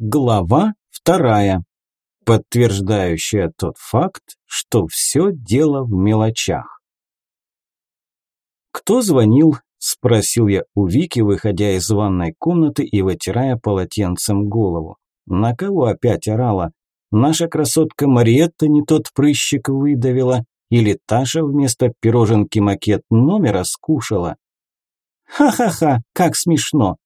Глава вторая, подтверждающая тот факт, что все дело в мелочах. «Кто звонил?» – спросил я у Вики, выходя из ванной комнаты и вытирая полотенцем голову. «На кого опять орала? Наша красотка Мариетта не тот прыщик выдавила? Или Таша вместо пироженки макет номера скушала?» «Ха-ха-ха, как смешно!»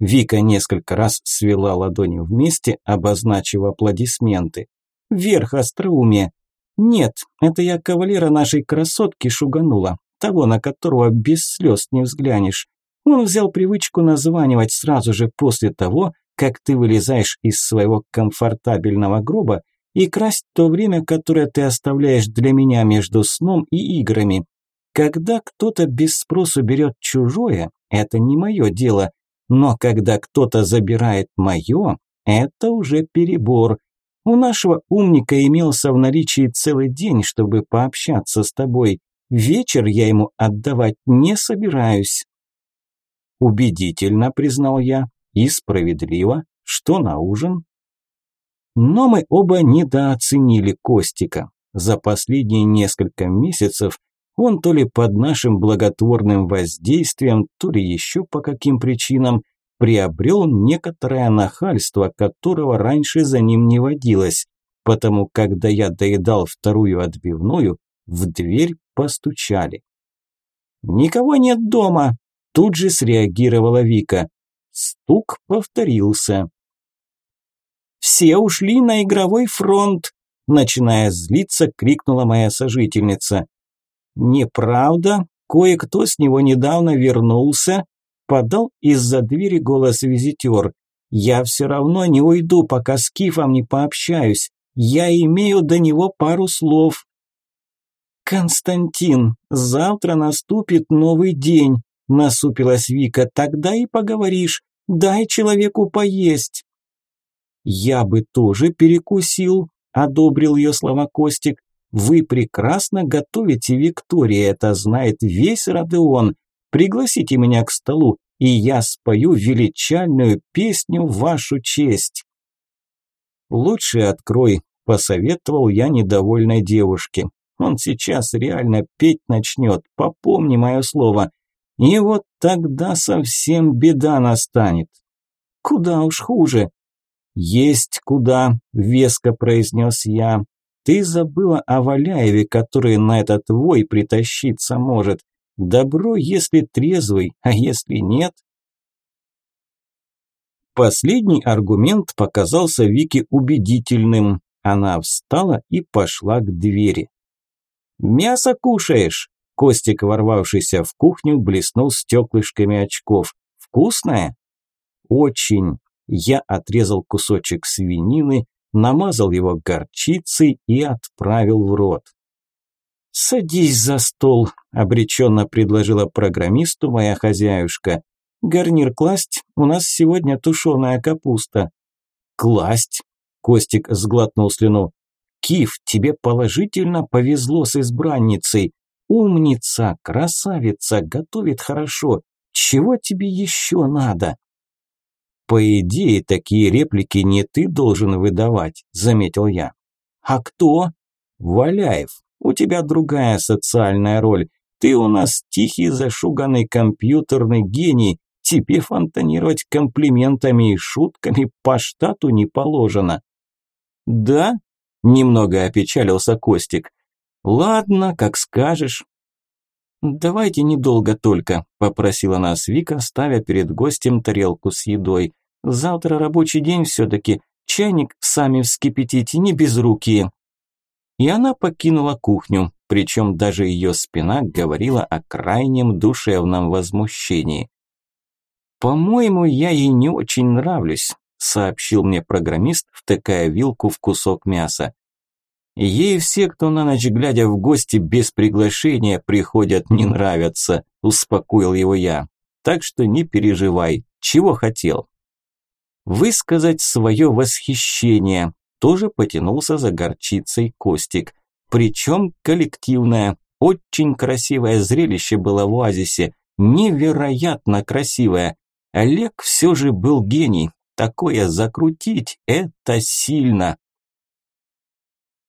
Вика несколько раз свела ладони вместе, обозначив аплодисменты. «Вверх остроумие!» «Нет, это я кавалера нашей красотки шуганула, того, на которого без слез не взглянешь. Он взял привычку названивать сразу же после того, как ты вылезаешь из своего комфортабельного гроба и красть то время, которое ты оставляешь для меня между сном и играми. Когда кто-то без спросу берет чужое, это не мое дело, но когда кто-то забирает мое, это уже перебор. У нашего умника имелся в наличии целый день, чтобы пообщаться с тобой. Вечер я ему отдавать не собираюсь. Убедительно, признал я, и справедливо, что на ужин. Но мы оба недооценили Костика. За последние несколько месяцев он то ли под нашим благотворным воздействием, то ли еще по каким причинам приобрел некоторое нахальство, которого раньше за ним не водилось. Потому когда я доедал вторую отбивную, в дверь постучали. «Никого нет дома!» – тут же среагировала Вика. Стук повторился. «Все ушли на игровой фронт!» – начиная злиться, крикнула моя сожительница. «Неправда. Кое-кто с него недавно вернулся», – подал из-за двери голос визитер. «Я все равно не уйду, пока с Кифом не пообщаюсь. Я имею до него пару слов». «Константин, завтра наступит новый день», – насупилась Вика. «Тогда и поговоришь. Дай человеку поесть». «Я бы тоже перекусил», – одобрил ее слова Костик. Вы прекрасно готовите, Виктория, это знает весь Родеон. Пригласите меня к столу, и я спою величальную песню в вашу честь. Лучше открой, посоветовал я недовольной девушке. Он сейчас реально петь начнет, попомни мое слово. И вот тогда совсем беда настанет. Куда уж хуже. Есть куда, веско произнес я. Ты забыла о Валяеве, который на этот вой притащиться может. Добро, если трезвый, а если нет? Последний аргумент показался Вике убедительным. Она встала и пошла к двери. «Мясо кушаешь?» Костик, ворвавшийся в кухню, блеснул стеклышками очков. «Вкусное?» «Очень». Я отрезал кусочек свинины, намазал его горчицей и отправил в рот. «Садись за стол», – обреченно предложила программисту моя хозяюшка. «Гарнир класть? У нас сегодня тушеная капуста». «Класть?» – Костик сглотнул слюну. «Киф, тебе положительно повезло с избранницей. Умница, красавица, готовит хорошо. Чего тебе еще надо?» «По идее, такие реплики не ты должен выдавать», – заметил я. «А кто?» «Валяев. У тебя другая социальная роль. Ты у нас тихий, зашуганный компьютерный гений. Тебе фонтанировать комплиментами и шутками по штату не положено». «Да?» – немного опечалился Костик. «Ладно, как скажешь». «Давайте недолго только», – попросила нас Вика, ставя перед гостем тарелку с едой. Завтра рабочий день все-таки. Чайник сами вскипятите, не безрукие». И она покинула кухню, причем даже ее спина говорила о крайнем душевном возмущении. «По-моему, я ей не очень нравлюсь», – сообщил мне программист, втыкая вилку в кусок мяса. «Ей все, кто на ночь глядя в гости без приглашения приходят, не нравятся», – успокоил его я. «Так что не переживай. Чего хотел?» Высказать свое восхищение. Тоже потянулся за горчицей Костик. Причем коллективное. Очень красивое зрелище было в оазисе. Невероятно красивое. Олег все же был гений. такое закрутить – это сильно.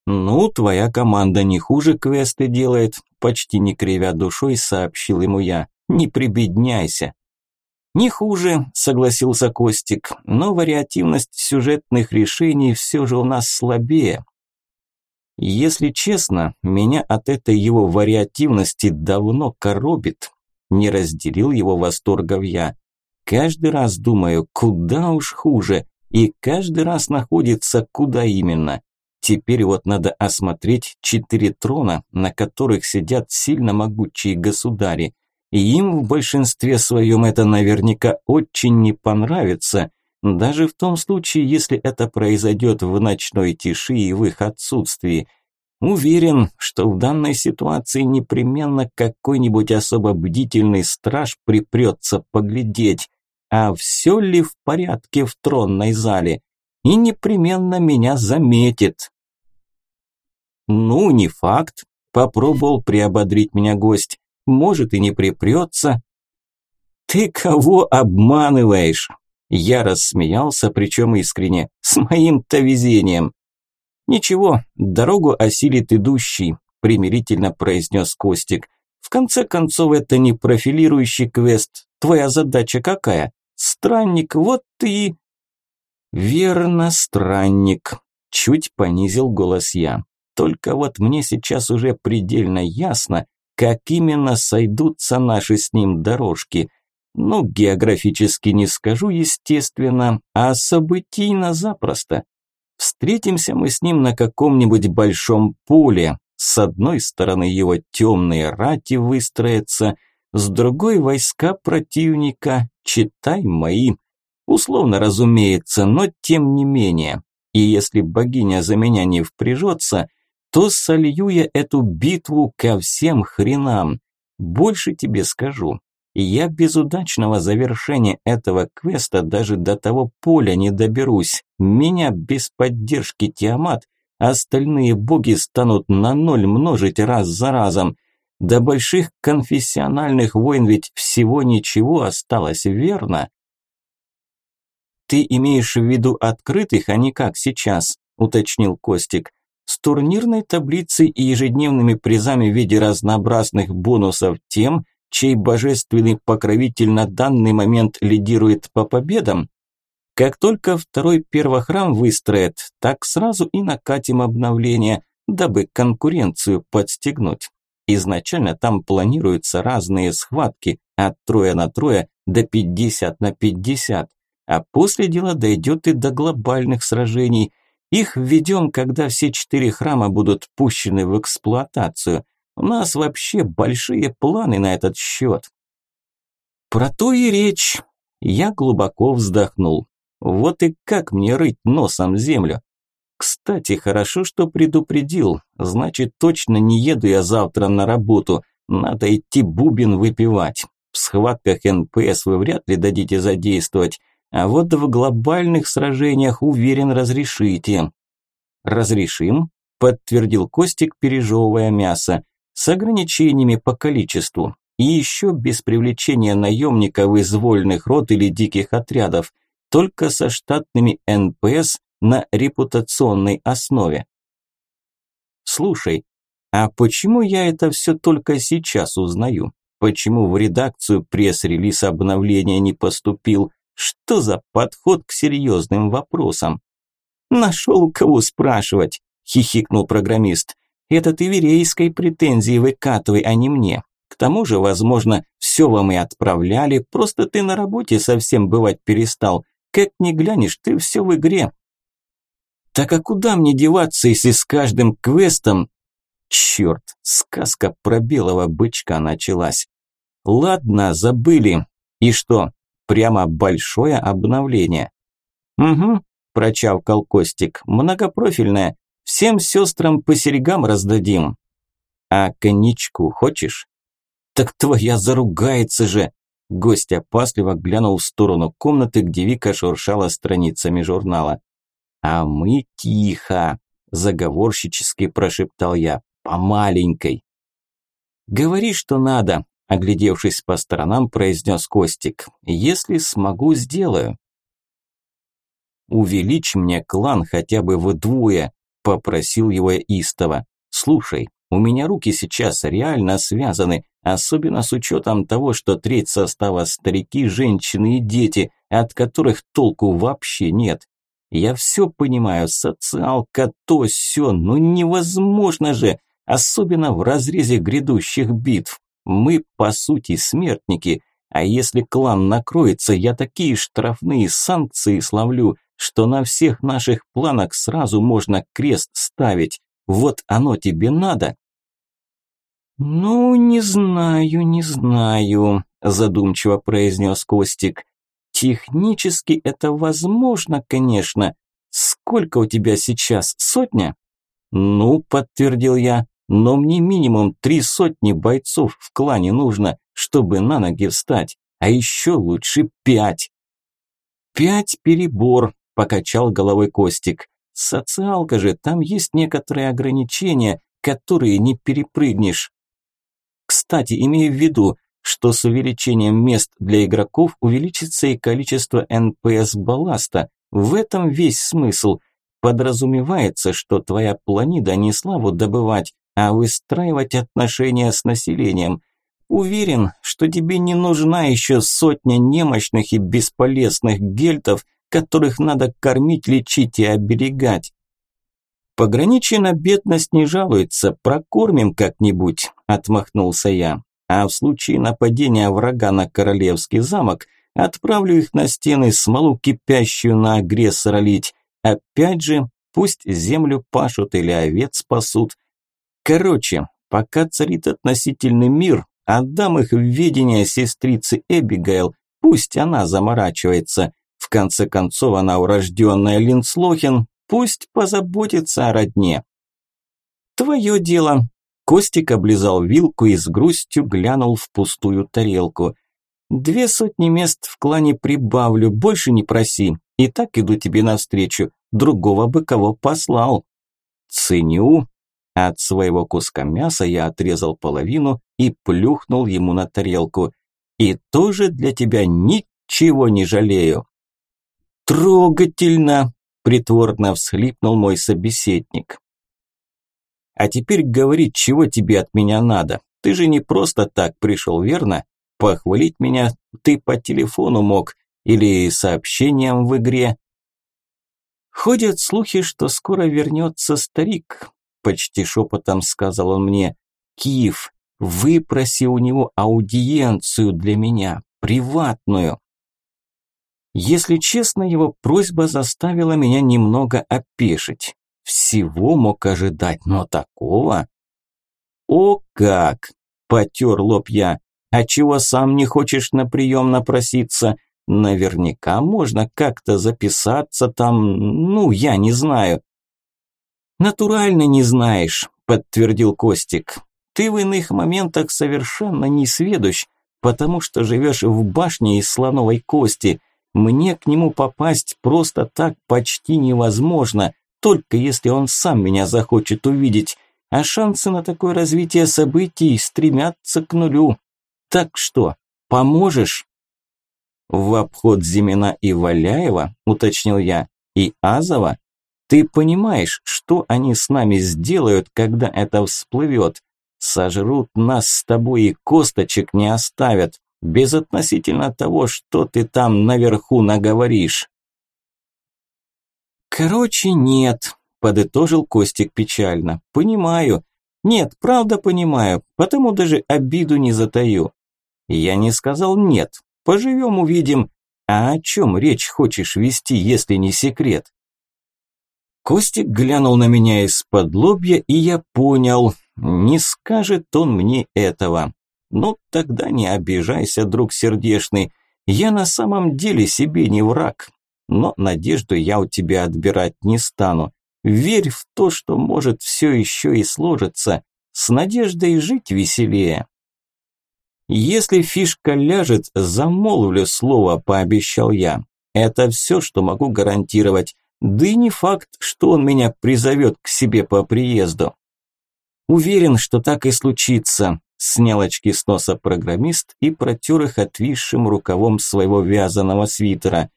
«Ну, твоя команда не хуже квесты делает», – почти не кривя душой сообщил ему я. «Не прибедняйся». «Не хуже», – согласился Костик, – «но вариативность сюжетных решений все же у нас слабее». Если честно, меня от этой его вариативности давно коробит. Не разделил его восторгов я. Каждый раз думаю, куда уж хуже, и каждый раз находится, куда именно. Теперь вот надо осмотреть четыре трона, на которых сидят сильно могучие государи. И им в большинстве своем это наверняка очень не понравится, даже в том случае, если это произойдет в ночной тиши и в их отсутствии. Уверен, что в данной ситуации непременно какой-нибудь особо бдительный страж припрется поглядеть, а все ли в порядке в тронной зале, и непременно меня заметит. Ну, не факт, попробовал приободрить меня гость, может и не припрется. Ты кого обманываешь? Я рассмеялся, причем искренне, с моим-то везением. «Ничего, дорогу осилит идущий», – примирительно произнес Костик. «В конце концов, это не профилирующий квест. Твоя задача какая? Странник, вот ты...» «Верно, странник», – чуть понизил голос я. «Только вот мне сейчас уже предельно ясно, как именно сойдутся наши с ним дорожки. Ну, географически не скажу, естественно, а событийно запросто. Встретимся мы с ним на каком-нибудь большом поле. С одной стороны его темные рати выстроятся, с другой войска противника, читай мои. Условно, разумеется, но тем не менее. И если богиня за меня не впряжется, то солью я эту битву ко всем хренам. Больше тебе скажу, я без удачного завершения этого квеста даже до того поля не доберусь. Меня без поддержки Тиамат остальные боги станут на ноль множить раз за разом. До больших конфессиональных войн ведь всего ничего осталось, верно? Ты имеешь в виду открытых, а не как сейчас, уточнил Костик. С турнирной таблицей и ежедневными призами в виде разнообразных бонусов тем, чей божественный покровитель на данный момент лидирует по победам, как только второй первохрам выстроят, так сразу и накатим обновление, дабы конкуренцию подстегнуть. Изначально там планируются разные схватки от трое на трое до 50 на 50, а после дела дойдет и до глобальных сражений. Их введем, когда все четыре храма будут пущены в эксплуатацию – у нас вообще большие планы на этот счет. Про то и речь. Я глубоко вздохнул. Вот и как мне рыть носом землю. Кстати, хорошо, что предупредил. Значит, точно не еду я завтра на работу. Надо идти бубен выбивать. В схватках НПС вы вряд ли дадите задействовать. А вот в глобальных сражениях, уверен, разрешите. Разрешим, подтвердил Костик, пережевывая мясо с ограничениями по количеству и еще без привлечения наемников из вольных рот или диких отрядов, только со штатными НПС на репутационной основе. Слушай, а почему я это все только сейчас узнаю? Почему в редакцию пресс-релиз обновления не поступил? Что за подход к серьезным вопросам? Нашел у кого спрашивать, хихикнул программист. Это ты верейской претензии выкатывай, а не мне. К тому же, возможно, все вам и отправляли, просто ты на работе совсем бывать перестал. Как ни глянешь, ты все в игре. Так а куда мне деваться, если с каждым квестом... Черт, сказка про белого бычка началась. Ладно, забыли. И что, прямо большое обновление? Угу, прочавкал Костик, многопрофильное. Всем сестрам по серьгам раздадим. А коньячку хочешь? Так твоя заругается же. Гость опасливо глянул в сторону комнаты, где Вика шуршала страницами журнала. «А мы тихо!» – заговорщически прошептал я. «По маленькой!» «Говори, что надо!» – оглядевшись по сторонам, произнес Костик. «Если смогу, сделаю!» увеличь мне клан хотя бы вдвое, попросил его истово. Слушай, у меня руки сейчас реально связаны, особенно с учетом того, что треть состава старики, женщины и дети, от которых толку вообще нет. Я все понимаю, социалка, то все, но невозможно же, особенно в разрезе грядущих битв. Мы, по сути, смертники, а если клан накроется, я такие штрафные санкции славлю, что на всех наших планах сразу можно крест ставить. Вот оно тебе надо. Ну, не знаю, не знаю, задумчиво произнес Костик. Технически это возможно, конечно. Сколько у тебя сейчас? Сотня? Ну, подтвердил я, но мне минимум три сотни бойцов в клане нужно, чтобы на ноги встать, а еще лучше пять. Пять перебор, покачал головой Костик. Социалка же, там есть некоторые ограничения, которые не перепрыгнешь. Кстати, имей в виду, что с увеличением мест для игроков увеличится и количество НПС балласта. В этом весь смысл. Подразумевается, что твоя планида не славу добывать, а выстраивать отношения с населением. Уверен, что тебе не нужна еще сотня немощных и бесполезных гельтов, которых надо кормить, лечить и оберегать. Пограничье на бедность не жалуется, прокормим как-нибудь, отмахнулся я. А в случае нападения врага на королевский замок, отправлю их на стены смолу кипящую на агрессора лить. Опять же, пусть землю пашут или овец спасут. Короче, пока царит относительный мир, отдам их в ведение сестрицы Эбигейл, пусть она заморачивается. В конце концов, она урожденная Линслохин, пусть позаботится о родне. Твое дело, Костик облизал вилку и с грустью глянул в пустую тарелку. «Две сотни мест в клане прибавлю, больше не проси. И так иду тебе навстречу, другого бы кого послал». «Ценю». От своего куска мяса я отрезал половину и плюхнул ему на тарелку. «И тоже для тебя ничего не жалею». «Трогательно!» – притворно всхлипнул мой собеседник. А теперь говори, чего тебе от меня надо. Ты же не просто так пришел, верно? Похвалить меня ты по телефону мог или сообщением в игре. Ходят слухи, что скоро вернется старик, почти шепотом сказал он мне. Киев, выпроси у него аудиенцию для меня, приватную. Если честно, его просьба заставила меня немного опешить. Всего мог ожидать, но такого... О как! Потер лоб я. А чего сам не хочешь на прием напроситься? Наверняка можно как-то записаться там, ну, я не знаю. Натурально не знаешь, подтвердил Костик. Ты в иных моментах совершенно не сведущ, потому что живешь в башне из слоновой кости. Мне к нему попасть просто так почти невозможно только если он сам меня захочет увидеть, а шансы на такое развитие событий стремятся к нулю. Так что, поможешь? В обход Зимина и Валяева, уточнил я, и Азова? Ты понимаешь, что они с нами сделают, когда это всплывет? Сожрут нас с тобой и косточек не оставят, безотносительно того, что ты там наверху наговоришь. «Короче, нет», – подытожил Костик печально. «Понимаю. Нет, правда понимаю, потому даже обиду не затаю». Я не сказал «нет». Поживем, увидим. А о чем речь хочешь вести, если не секрет? Костик глянул на меня из-под лобья, и я понял, не скажет он мне этого. Ну, тогда не обижайся, друг сердешный. Я на самом деле себе не враг но надежду я у тебя отбирать не стану. Верь в то, что может все еще и сложиться. С надеждой жить веселее. Если фишка ляжет, замолвлю слово, пообещал я. Это все, что могу гарантировать. Да и не факт, что он меня призовет к себе по приезду. Уверен, что так и случится. Снял очки с носа программист и протер их отвисшим рукавом своего вязаного свитера.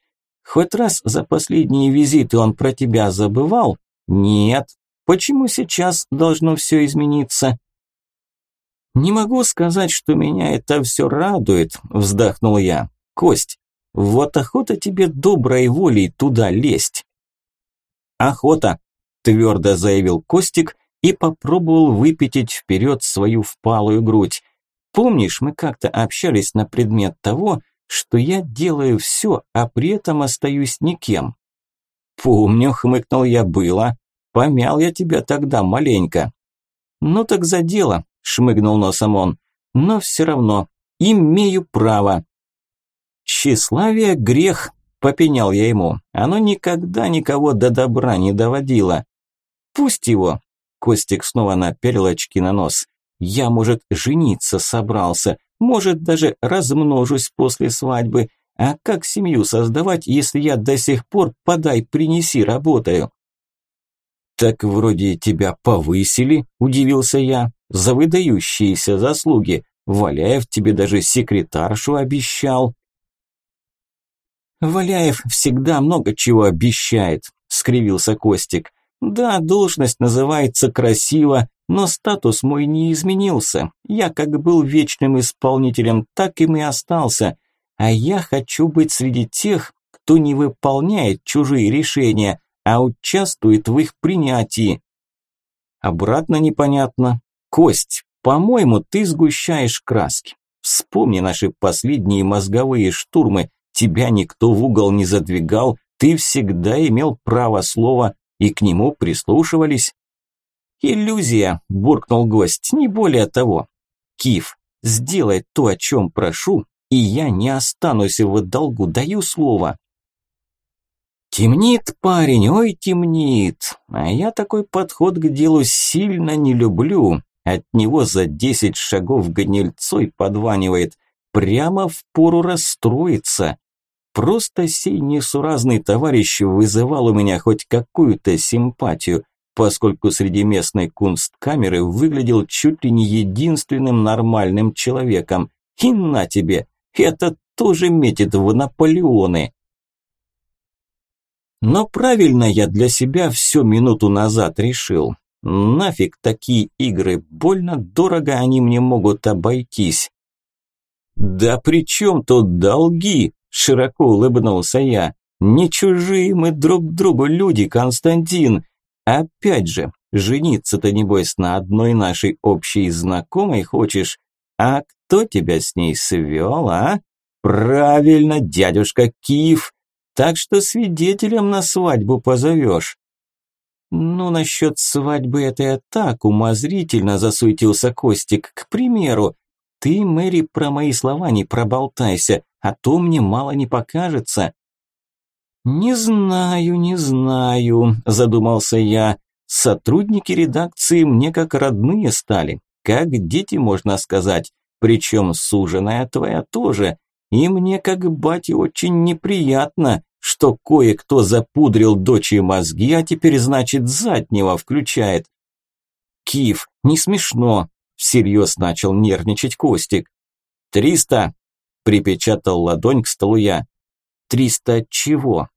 Хоть раз за последние визиты он про тебя забывал? Нет. Почему сейчас должно все измениться? Не могу сказать, что меня это все радует, вздохнул я. Кость, вот охота тебе доброй волей туда лезть. Охота, твердо заявил Костик и попробовал выпятить вперед свою впалую грудь. Помнишь, мы как-то общались на предмет того, что я делаю все, а при этом остаюсь никем. Помню, хмыкнул я, было. Помял я тебя тогда маленько. Ну так за дело, шмыгнул носом он. Но все равно, имею право. Тщеславие – грех, попенял я ему. Оно никогда никого до добра не доводило. Пусть его. Костик снова наперил очки на нос. Я, может, жениться собрался, может, даже размножусь после свадьбы. А как семью создавать, если я до сих пор подай, принеси, работаю? Так вроде тебя повысили, удивился я, за выдающиеся заслуги. Валяев тебе даже секретаршу обещал. Валяев всегда много чего обещает, скривился Костик. Да, должность называется красиво, но статус мой не изменился. Я как был вечным исполнителем, так им и остался. А я хочу быть среди тех, кто не выполняет чужие решения, а участвует в их принятии. Обратно непонятно. Кость, по-моему, ты сгущаешь краски. Вспомни наши последние мозговые штурмы. Тебя никто в угол не задвигал, ты всегда имел право слова и к нему прислушивались. «Иллюзия», – буркнул гость, – «не более того». «Киф, сделай то, о чем прошу, и я не останусь в долгу, даю слово». Темнит парень, ой, темнит. А я такой подход к делу сильно не люблю. От него за десять шагов гнильцой подванивает. Прямо в пору расстроиться. Просто сей несуразный товарищ вызывал у меня хоть какую-то симпатию поскольку среди местной кунсткамеры выглядел чуть ли не единственным нормальным человеком. И на тебе, это тоже метит в Наполеоны. Но правильно я для себя все минуту назад решил. Нафиг такие игры, больно дорого они мне могут обойтись. «Да при чем тут долги?» – широко улыбнулся я. «Не чужие мы друг другу люди, Константин. Опять же, жениться-то небось на одной нашей общей знакомой хочешь? А кто тебя с ней свел, а? Правильно, дядюшка Киев. Так что свидетелем на свадьбу позовешь. Ну, насчет свадьбы это я так умозрительно засуетился Костик. К примеру, ты, Мэри, про мои слова не проболтайся, а то мне мало не покажется. «Не знаю, не знаю», – задумался я. «Сотрудники редакции мне как родные стали, как дети, можно сказать, причем суженая твоя тоже. И мне как бате очень неприятно, что кое-кто запудрил дочери мозги, а теперь, значит, заднего включает». «Киев, не смешно», – всерьез начал нервничать Костик. «Триста», – припечатал ладонь к столу я. «Триста чего?»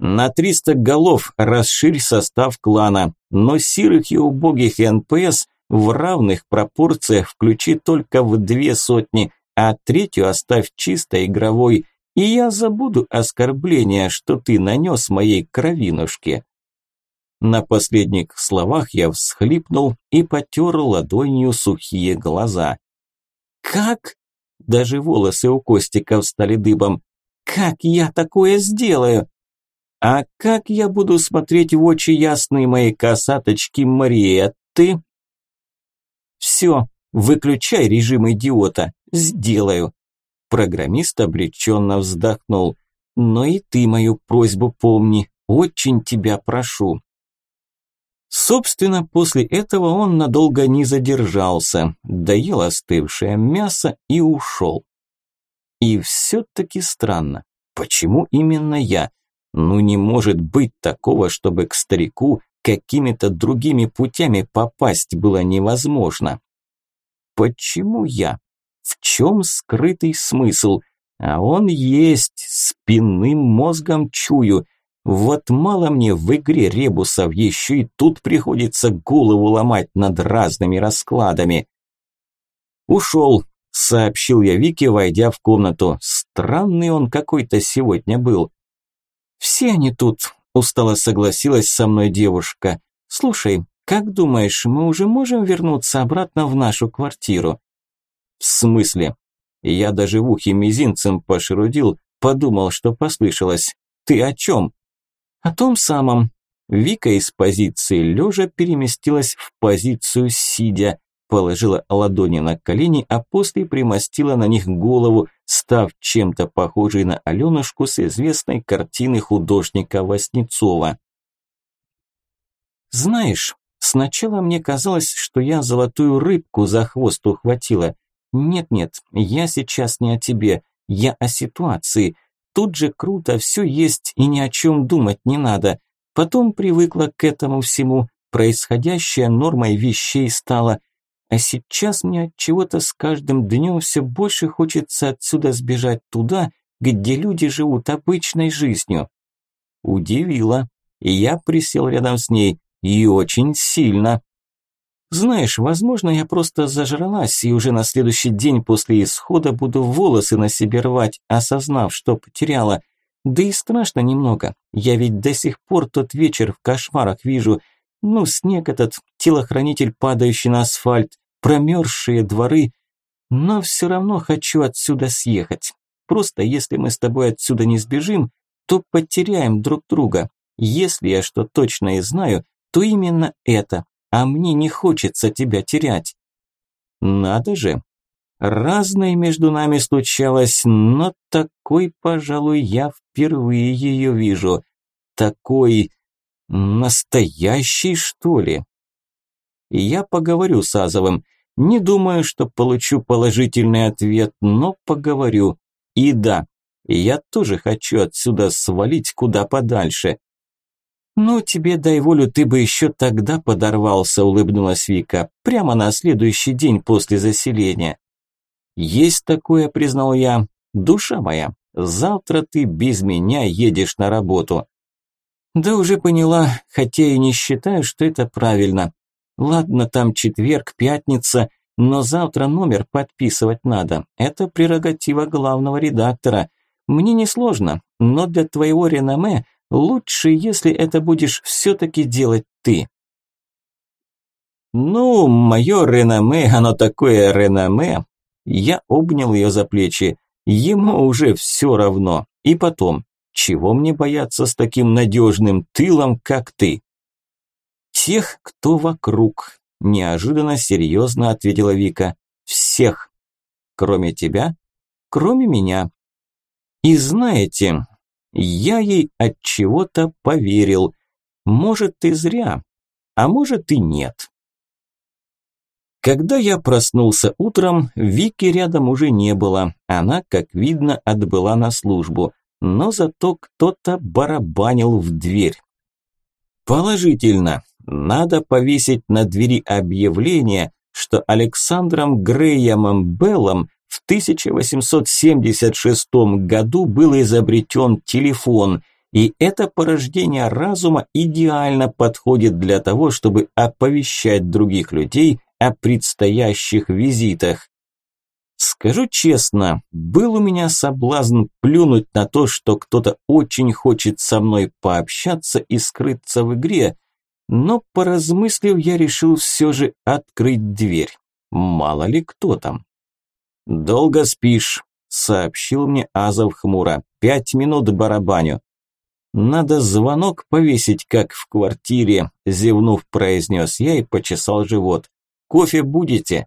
На 300 голов расширь состав клана, но сирых и убогих НПС в равных пропорциях включи только в две сотни, а третью оставь чисто игровой, и я забуду оскорбление, что ты нанес моей кровинушке. На последних словах я всхлипнул и потер ладонью сухие глаза. «Как?» Даже волосы у Костика встали дыбом. «Как я такое сделаю?» А как я буду смотреть в очи ясные мои косаточки Мариетты? Все, выключай режим идиота. Сделаю. Программист обреченно вздохнул. Но и ты мою просьбу помни. Очень тебя прошу. Собственно, после этого он надолго не задержался, доел остывшее мясо и ушел. И все-таки странно, почему именно я? Ну не может быть такого, чтобы к старику какими-то другими путями попасть было невозможно. Почему я? В чем скрытый смысл? А он есть, спинным мозгом чую. Вот мало мне в игре ребусов, еще и тут приходится голову ломать над разными раскладами. Ушел, сообщил я Вике, войдя в комнату. Странный он какой-то сегодня был. Все они тут, устало согласилась со мной девушка. Слушай, как думаешь, мы уже можем вернуться обратно в нашу квартиру? В смысле? Я даже в ухе мизинцем пошерудил, подумал, что послышалось. Ты о чем? О том самом. Вика из позиции лежа переместилась в позицию сидя, положила ладони на колени, а после примостила на них голову, став чем-то похожей на Аленушку с известной картины художника Васнецова. «Знаешь, сначала мне казалось, что я золотую рыбку за хвост ухватила. Нет-нет, я сейчас не о тебе, я о ситуации. Тут же круто, все есть и ни о чем думать не надо. Потом привыкла к этому всему, происходящее нормой вещей стало. А сейчас мне от чего-то с каждым днем все больше хочется отсюда сбежать туда, где люди живут обычной жизнью. Удивило. И я присел рядом с ней, и очень сильно. Знаешь, возможно, я просто зажралась и уже на следующий день после исхода буду волосы на себе рвать, осознав, что потеряла. Да и страшно немного. Я ведь до сих пор тот вечер в кошмарах вижу. Ну, снег этот, телохранитель, падающий на асфальт, промерзшие дворы. Но все равно хочу отсюда съехать. Просто если мы с тобой отсюда не сбежим, то потеряем друг друга. Если я что точно и знаю, то именно это а мне не хочется тебя терять. Надо же. Разное между нами случалось, но такой, пожалуй, я впервые ее вижу. Такой настоящий, что ли? Я поговорю с Азовым. Не думаю, что получу положительный ответ, но поговорю. И да, я тоже хочу отсюда свалить куда подальше. «Ну, тебе дай волю, ты бы еще тогда подорвался», – улыбнулась Вика, – «прямо на следующий день после заселения». «Есть такое», – признал я, – «душа моя, завтра ты без меня едешь на работу». «Да уже поняла, хотя и не считаю, что это правильно. Ладно, там четверг, пятница, но завтра номер подписывать надо. Это прерогатива главного редактора. Мне несложно, но для твоего реноме – Лучше, если это будешь все-таки делать ты. Ну, мое реноме, оно такое реноме. Я обнял ее за плечи. Ему уже все равно. И потом, чего мне бояться с таким надежным тылом, как ты? Тех, кто вокруг, неожиданно серьезно ответила Вика. Всех. Кроме тебя? Кроме меня. И знаете, я ей от чего-то поверил. Может, и зря, а может и нет. Когда я проснулся утром, Вики рядом уже не было. Она, как видно, отбыла на службу. Но зато кто-то барабанил в дверь. Положительно. Надо повесить на двери объявление, что Александром Греемом Беллом в 1876 году был изобретен телефон, и это порождение разума идеально подходит для того, чтобы оповещать других людей о предстоящих визитах. Скажу честно, был у меня соблазн плюнуть на то, что кто-то очень хочет со мной пообщаться и скрыться в игре, но поразмыслив, я решил все же открыть дверь. Мало ли кто там. «Долго спишь», – сообщил мне Азов хмуро. «Пять минут барабаню». «Надо звонок повесить, как в квартире», – зевнув, произнес я и почесал живот. «Кофе будете?»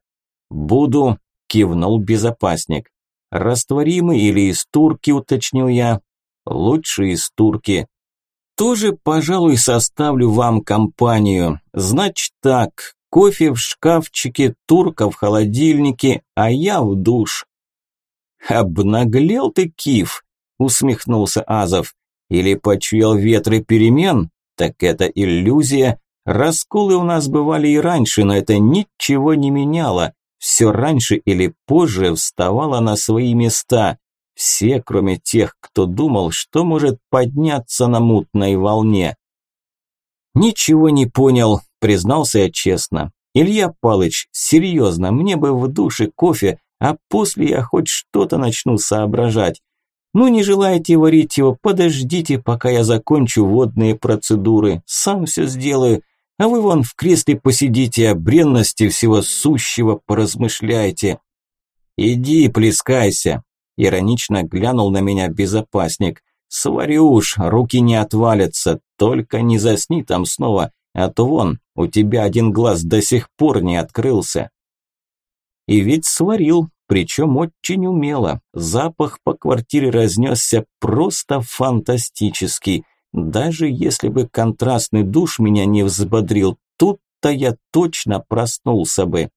«Буду», – кивнул безопасник. «Растворимый или из турки?» – уточнил я. «Лучше из турки». «Тоже, пожалуй, составлю вам компанию. Значит так, Кофе в шкафчике, турка в холодильнике, а я в душ. «Обнаглел ты, Киф!» – усмехнулся Азов. «Или почуял ветры перемен? Так это иллюзия. Расколы у нас бывали и раньше, но это ничего не меняло. Все раньше или позже вставало на свои места. Все, кроме тех, кто думал, что может подняться на мутной волне. «Ничего не понял», – признался я честно. «Илья Палыч, серьезно, мне бы в душе кофе, а после я хоть что-то начну соображать. Ну, не желаете варить его, подождите, пока я закончу водные процедуры, сам все сделаю, а вы вон в кресле посидите, о бренности всего сущего поразмышляйте». «Иди, плескайся», – иронично глянул на меня безопасник. «Сварю уж, руки не отвалятся, только не засни там снова, а то вон, у тебя один глаз до сих пор не открылся». И ведь сварил, причем очень умело. Запах по квартире разнесся просто фантастический. Даже если бы контрастный душ меня не взбодрил, тут-то я точно проснулся бы.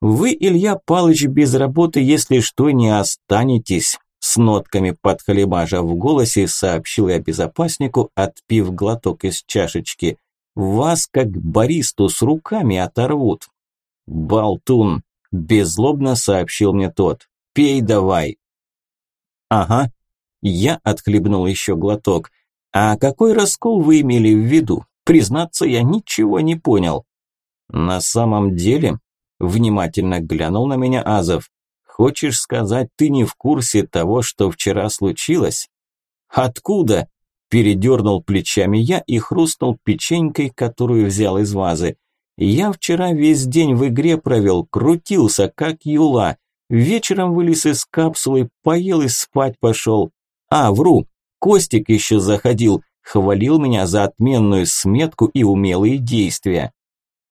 Вы, Илья Палыч, без работы, если что, не останетесь. С нотками подхалимажа в голосе сообщил я безопаснику, отпив глоток из чашечки. Вас, как баристу, с руками оторвут. Болтун, Беззлобно сообщил мне тот. Пей давай. Ага. Я отхлебнул еще глоток. А какой раскол вы имели в виду? Признаться, я ничего не понял. На самом деле, внимательно глянул на меня Азов. Хочешь сказать, ты не в курсе того, что вчера случилось? Откуда? Передернул плечами я и хрустнул печенькой, которую взял из вазы. Я вчера весь день в игре провел, крутился, как юла. Вечером вылез из капсулы, поел и спать пошел. А, вру, Костик еще заходил, хвалил меня за отменную сметку и умелые действия.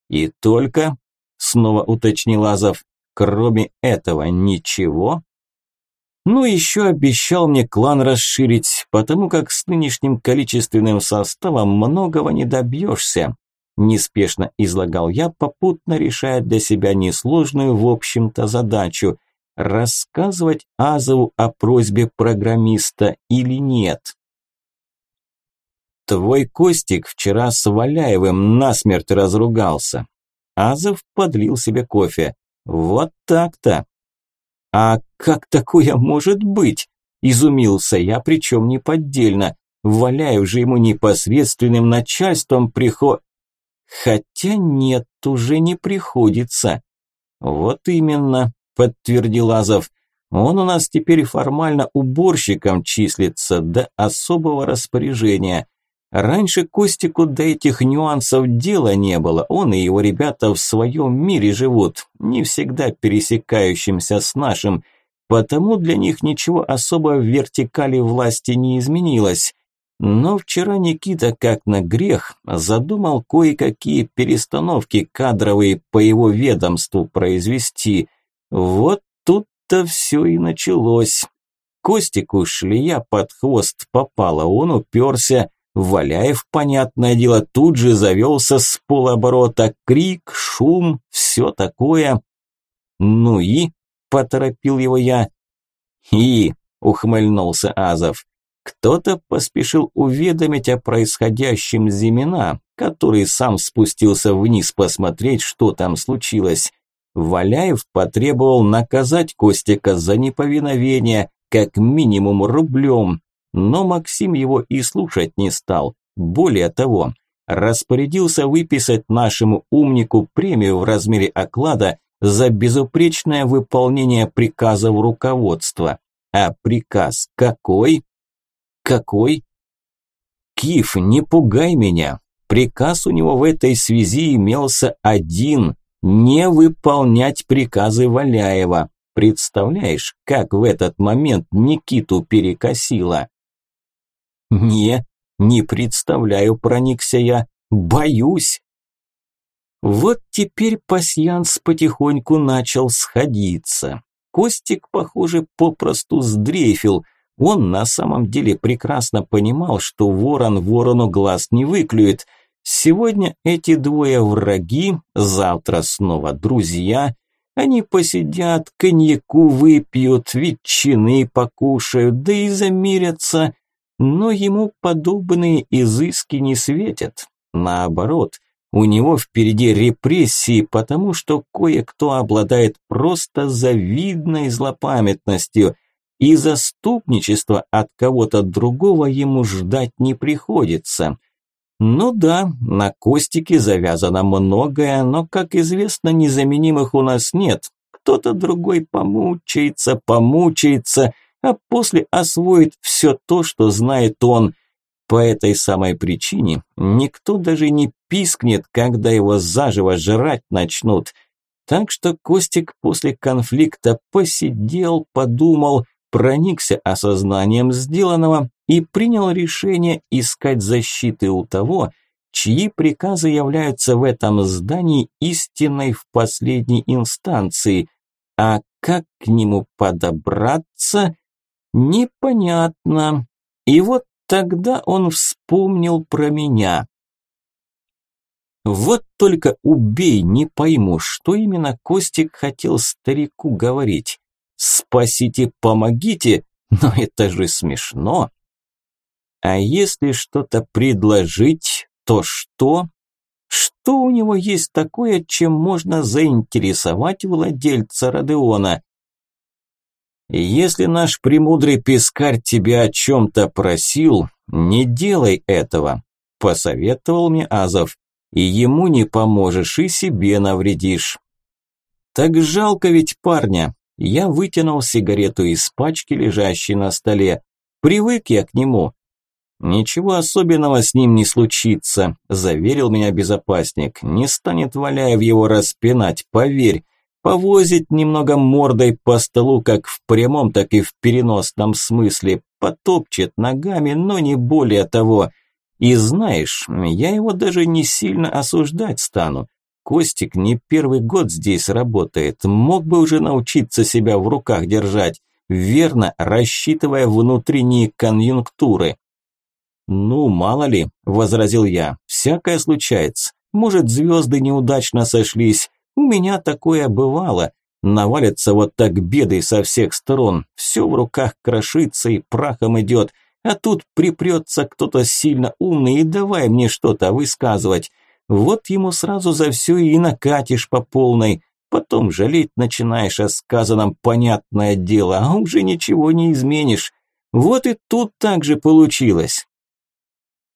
И только, снова уточнил Азов, кроме этого ничего? Ну, еще обещал мне клан расширить, потому как с нынешним количественным составом многого не добьешься. Неспешно излагал я, попутно решая для себя несложную, в общем-то, задачу – рассказывать Азову о просьбе программиста или нет. Твой Костик вчера с Валяевым насмерть разругался. Азов подлил себе кофе. Вот так-то. А как такое может быть? Изумился я, причем неподдельно. Валяев же ему непосредственным начальством приход... Хотя нет, уже не приходится. Вот именно, подтвердил Азов. Он у нас теперь формально уборщиком числится, до особого распоряжения. Раньше Костику до этих нюансов дела не было, он и его ребята в своем мире живут, не всегда пересекающимся с нашим, потому для них ничего особо в вертикали власти не изменилось. Но вчера Никита, как на грех, задумал кое-какие перестановки кадровые по его ведомству произвести. Вот тут-то все и началось. Костику шлея под хвост попала, он уперся. Валяев, понятное дело, тут же завелся с полоборота. Крик, шум, все такое. «Ну и?» – поторопил его я. «И?» – ухмыльнулся Азов. Кто-то поспешил уведомить о происходящем Зимина, который сам спустился вниз посмотреть, что там случилось. Валяев потребовал наказать Костика за неповиновение, как минимум рублем, но Максим его и слушать не стал. Более того, распорядился выписать нашему умнику премию в размере оклада за безупречное выполнение приказов руководства. А приказ какой? Какой? Киф, не пугай меня. Приказ у него в этой связи имелся один – не выполнять приказы Валяева. Представляешь, как в этот момент Никиту перекосило? Не, не представляю, проникся я. Боюсь. Вот теперь пасьянс потихоньку начал сходиться. Костик, похоже, попросту сдрейфил – он на самом деле прекрасно понимал, что ворон ворону глаз не выклюет. Сегодня эти двое враги, завтра снова друзья. Они посидят, коньяку выпьют, ветчины покушают, да и замирятся. Но ему подобные изыски не светят. Наоборот, у него впереди репрессии, потому что кое-кто обладает просто завидной злопамятностью – и заступничества от кого-то другого ему ждать не приходится. Ну да, на Костике завязано многое, но, как известно, незаменимых у нас нет. Кто-то другой помучается, помучается, а после освоит все то, что знает он. По этой самой причине никто даже не пискнет, когда его заживо жрать начнут. Так что Костик после конфликта посидел, подумал, проникся осознанием сделанного и принял решение искать защиты у того, чьи приказы являются в этом здании истиной в последней инстанции, а как к нему подобраться, непонятно. И вот тогда он вспомнил про меня. Вот только убей, не пойму, что именно Костик хотел старику говорить. «Спасите, помогите!» Но это же смешно. А если что-то предложить, то что? Что у него есть такое, чем можно заинтересовать владельца Родеона? Если наш премудрый пескарь тебя о чем-то просил, не делай этого, посоветовал мне Азов. И ему не поможешь, и себе навредишь. Так жалко ведь парня. Я вытянул сигарету из пачки, лежащей на столе. Привык я к нему. Ничего особенного с ним не случится, заверил меня безопасник. Не станет Валяев его распинать, поверь. Повозить немного мордой по столу, как в прямом, так и в переносном смысле. Потопчет ногами, но не более того. И знаешь, я его даже не сильно осуждать стану. Костик не первый год здесь работает, мог бы уже научиться себя в руках держать, верно рассчитывая внутренние конъюнктуры. «Ну, мало ли», – возразил я, – «всякое случается. Может, звезды неудачно сошлись. У меня такое бывало. Навалятся вот так беды со всех сторон, все в руках крошится и прахом идет, а тут припрется кто-то сильно умный и давай мне что-то высказывать. Вот ему сразу за все и накатишь по полной. Потом жалеть начинаешь о сказанном понятное дело, а уже ничего не изменишь. Вот и тут так же получилось.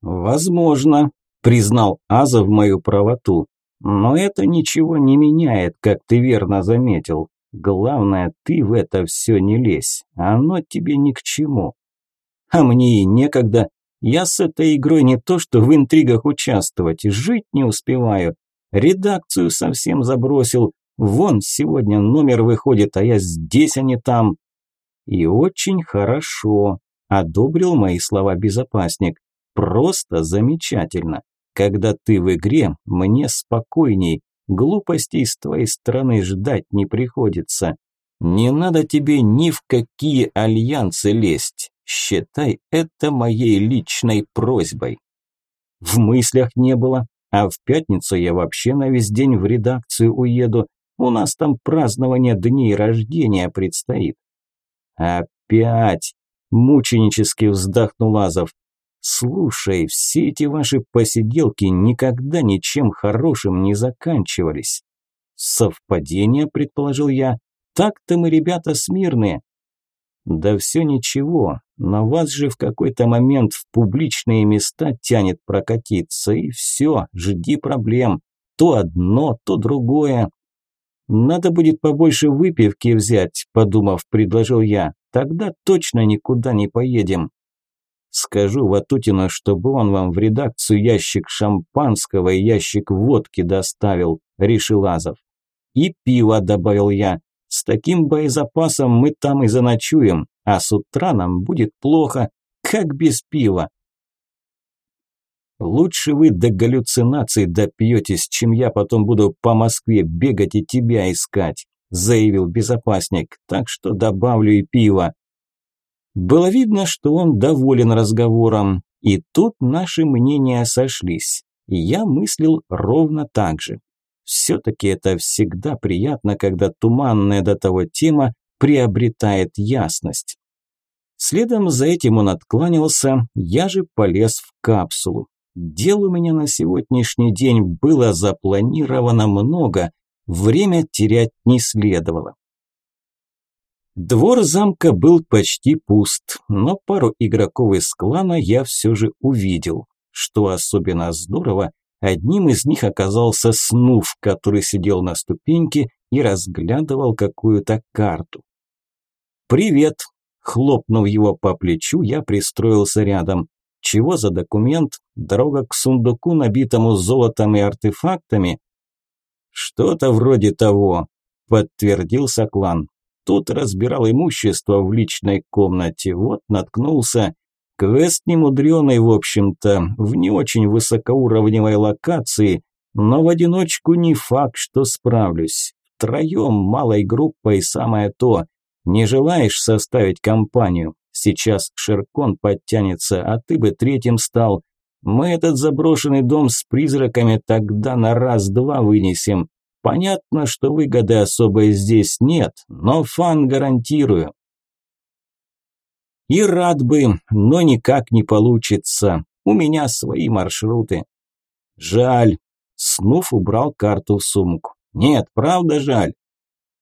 Возможно, признал Аза в мою правоту. Но это ничего не меняет, как ты верно заметил. Главное, ты в это все не лезь. Оно тебе ни к чему. А мне и некогда. Я с этой игрой не то что в интригах участвовать, жить не успеваю. Редакцию совсем забросил. Вон, сегодня номер выходит, а я здесь, а не там. И очень хорошо, одобрил мои слова безопасник. Просто замечательно. Когда ты в игре, мне спокойней. Глупостей с твоей стороны ждать не приходится. Не надо тебе ни в какие альянсы лезть. Считай это моей личной просьбой. В мыслях не было, а в пятницу я вообще на весь день в редакцию уеду. У нас там празднование дней рождения предстоит. Опять! Мученически вздохнул Азов. Слушай, все эти ваши посиделки никогда ничем хорошим не заканчивались. Совпадение, предположил я. Так-то мы ребята смирные. Да все ничего, но вас же в какой-то момент в публичные места тянет прокатиться, и все, жди проблем. То одно, то другое. Надо будет побольше выпивки взять, подумав, предложил я. Тогда точно никуда не поедем. Скажу Ватутину, чтобы он вам в редакцию ящик шампанского и ящик водки доставил, решил Азов. И пиво, добавил я. С таким боезапасом мы там и заночуем, а с утра нам будет плохо, как без пива. Лучше вы до галлюцинаций допьетесь, чем я потом буду по Москве бегать и тебя искать, заявил безопасник, так что добавлю и пиво. Было видно, что он доволен разговором, и тут наши мнения сошлись. Я мыслил ровно так же. Все-таки это всегда приятно, когда туманная до того тема приобретает ясность. Следом за этим он откланялся, я же полез в капсулу. Дел у меня на сегодняшний день было запланировано много, время терять не следовало. Двор замка был почти пуст, но пару игроков из клана я все же увидел. Что особенно здорово, одним из них оказался Снув, который сидел на ступеньке и разглядывал какую-то карту. «Привет!» – хлопнув его по плечу, я пристроился рядом. «Чего за документ? Дорога к сундуку, набитому золотом и артефактами?» «Что-то вроде того», – подтвердил Соклан. Тут разбирал имущество в личной комнате, вот наткнулся. Квест немудреный, в общем-то, в не очень высокоуровневой локации, но в одиночку не факт, что справлюсь. Втроем, малой группой, самое то. Не желаешь составить компанию? Сейчас Шеркон подтянется, а ты бы третьим стал. Мы этот заброшенный дом с призраками тогда на раз-два вынесем. Понятно, что выгоды особой здесь нет, но фан гарантирую. И рад бы, но никак не получится. У меня свои маршруты. Жаль. Снув убрал карту в сумку. Нет, правда жаль.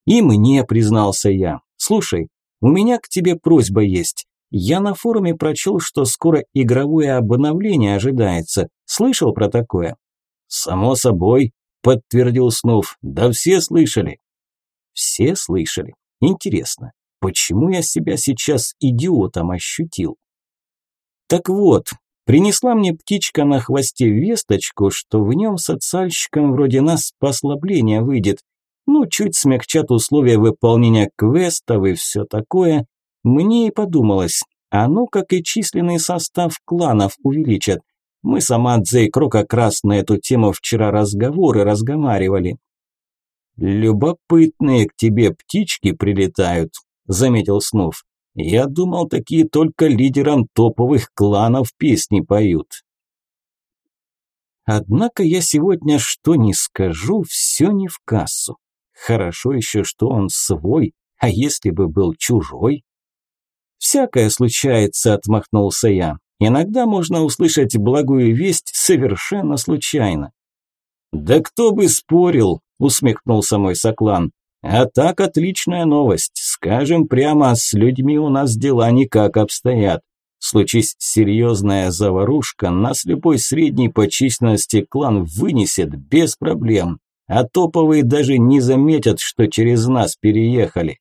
И мне, признался я. Слушай, у меня к тебе просьба есть. Я на форуме прочел, что скоро игровое обновление ожидается. Слышал про такое? Само собой, подтвердил Снув. Да все слышали. Все слышали. Интересно, почему я себя сейчас идиотом ощутил? Так вот, принесла мне птичка на хвосте весточку, что в нем социальщикам вроде нас послабление выйдет. Ну, чуть смягчат условия выполнения квестов и все такое. Мне и подумалось, а ну как и численный состав кланов увеличат. Мы с Амадзе и Кро как раз на эту тему вчера разговоры разговаривали. «Любопытные к тебе птички прилетают», – заметил Снув. «Я думал, такие только лидерам топовых кланов песни поют». Однако я сегодня что ни скажу, все не в кассу. Хорошо еще, что он свой, а если бы был чужой? «Всякое случается», – отмахнулся я. Иногда можно услышать благую весть совершенно случайно. «Да кто бы спорил», – усмехнулся мой соклан. «А так отличная новость. Скажем прямо, с людьми у нас дела никак обстоят. Случись серьезная заварушка, нас любой средний по численности клан вынесет без проблем, а топовые даже не заметят, что через нас переехали.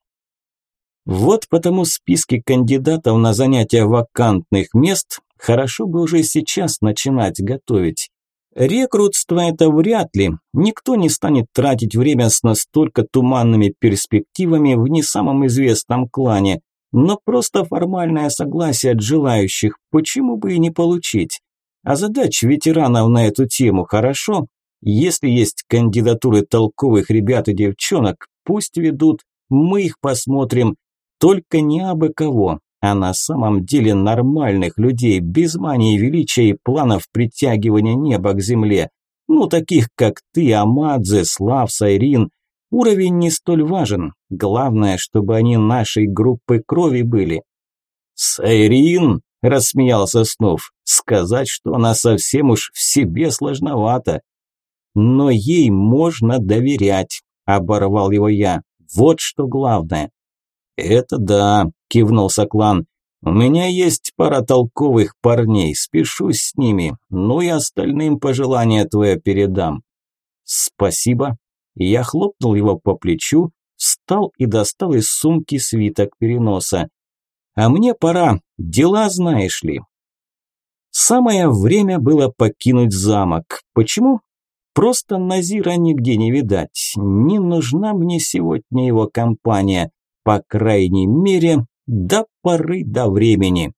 Вот потому списки кандидатов на занятия вакантных мест хорошо бы уже сейчас начинать готовить. Рекрутство это вряд ли. Никто не станет тратить время с настолько туманными перспективами в не самом известном клане. Но просто формальное согласие от желающих, почему бы и не получить? А задач ветеранов на эту тему хорошо. Если есть кандидатуры толковых ребят и девчонок, пусть ведут, мы их посмотрим. Только не абы кого, а на самом деле нормальных людей, без мании величия и планов притягивания неба к земле. Ну, таких как ты, Амадзе, Слав, Сайрин. Уровень не столь важен. Главное, чтобы они нашей группы крови были. «Сайрин?» – рассмеялся Снув. «Сказать, что она совсем уж в себе сложновато». «Но ей можно доверять», – оборвал его я. «Вот что главное». «Это да», – кивнул Соклан. «У меня есть пара толковых парней, спешусь с ними, ну и остальным пожелания твое передам». «Спасибо». Я хлопнул его по плечу, встал и достал из сумки свиток переноса. «А мне пора, дела знаешь ли». Самое время было покинуть замок. Почему? Просто Назира нигде не видать. Не нужна мне сегодня его компания. По крайней мере, до поры до времени.